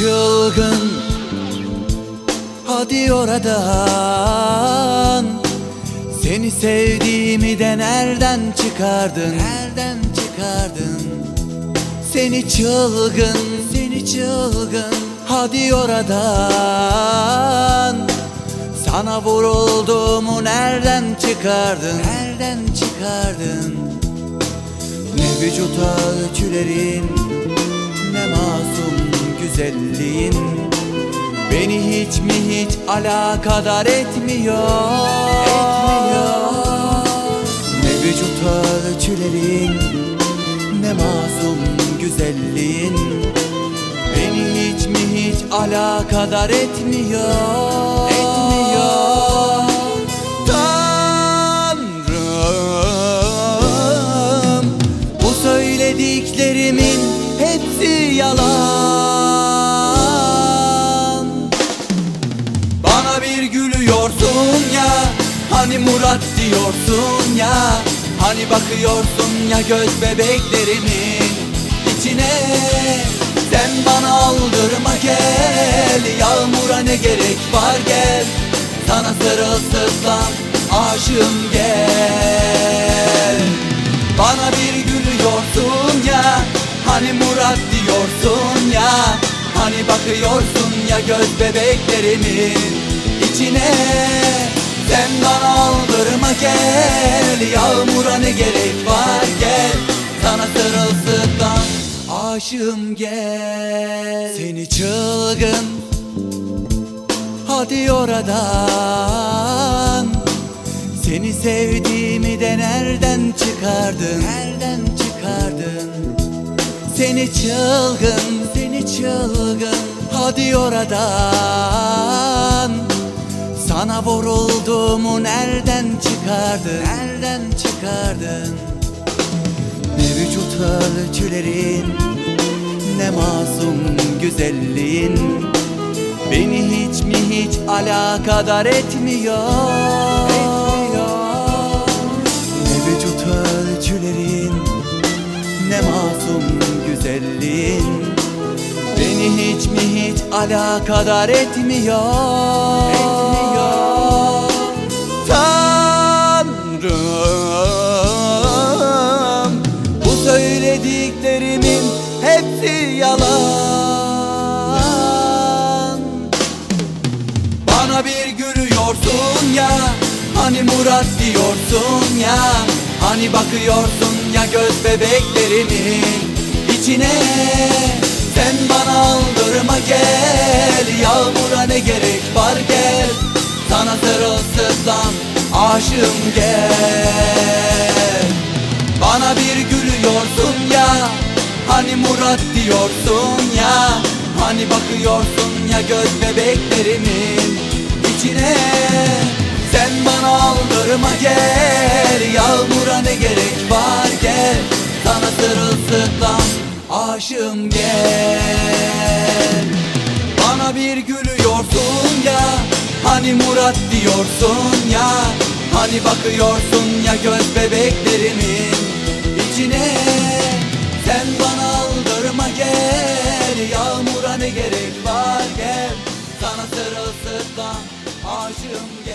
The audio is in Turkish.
çılgın. Hadi oradan. Seni sevdiğimi de nereden çıkardın? Nereden çıkardın? Seni çılgın. Seni çılgın. Hadi oradan. Sana vurulduğumu nereden çıkardın? Nereden çıkardın? Ne vücut ölçülerin Ne masum güzelliğin Beni hiç mi hiç alakadar etmiyor? Etmiyor Ne vücut ölçülerin Ne masum güzelliğin Beni hiç mi hiç alakadar etmiyor Etmiyor? Tanrım Bu söylediklerimin hepsi yalan Hani Murat diyorsun ya Hani bakıyorsun ya göz bebeklerimin içine. Sen bana aldırma gel Yağmura ne gerek var gel. Sana sırılsıklam aşığım gel. Bana bir gülüyorsun ya Hani Murat diyorsun ya. Hani bakıyorsun ya göz bebeklerimin içine Sen bana aldırma gel. Yağmura ne gerek var gel. Sana sırılsıklam aşığım gel. Seni çılgın Hadi oradan. Seni sevdiğimi de nereden çıkardın? Nereden çıkardın? Seni çılgın Seni çılgın. Hadi oradan Sana vurulduğumu nereden çıkardın? Nereden çıkardın? Ne vücut ölçülerin Ne masum güzelliğin. Beni hiç mi hiç alakadar etmiyor? Ne vücut ölçülerin Ne masum güzelliğin. Beni hiç mi hiç alakadar etmiyor söylediklerimin hepsi yalan. Bana bir gülüyorsun ya Hani Murat diyorsun ya. Hani bakıyorsun ya göz bebeklerimin içine. Sen bana aldırma gel Yağmura ne gerek var gel. Sana sırılsıklam aşığım gel Hani Murat diyorsun ya Hani bakıyorsun ya göz bebeklerimin içine. Sen bana aldırma gel Yağmura ne gerek var gel. Sana sırılsıklam aşığım gel. Bana bir gülüyorsun ya Hani Murat diyorsun ya. Hani bakıyorsun ya göz bebeklerimin içine sırılsıklam aşığım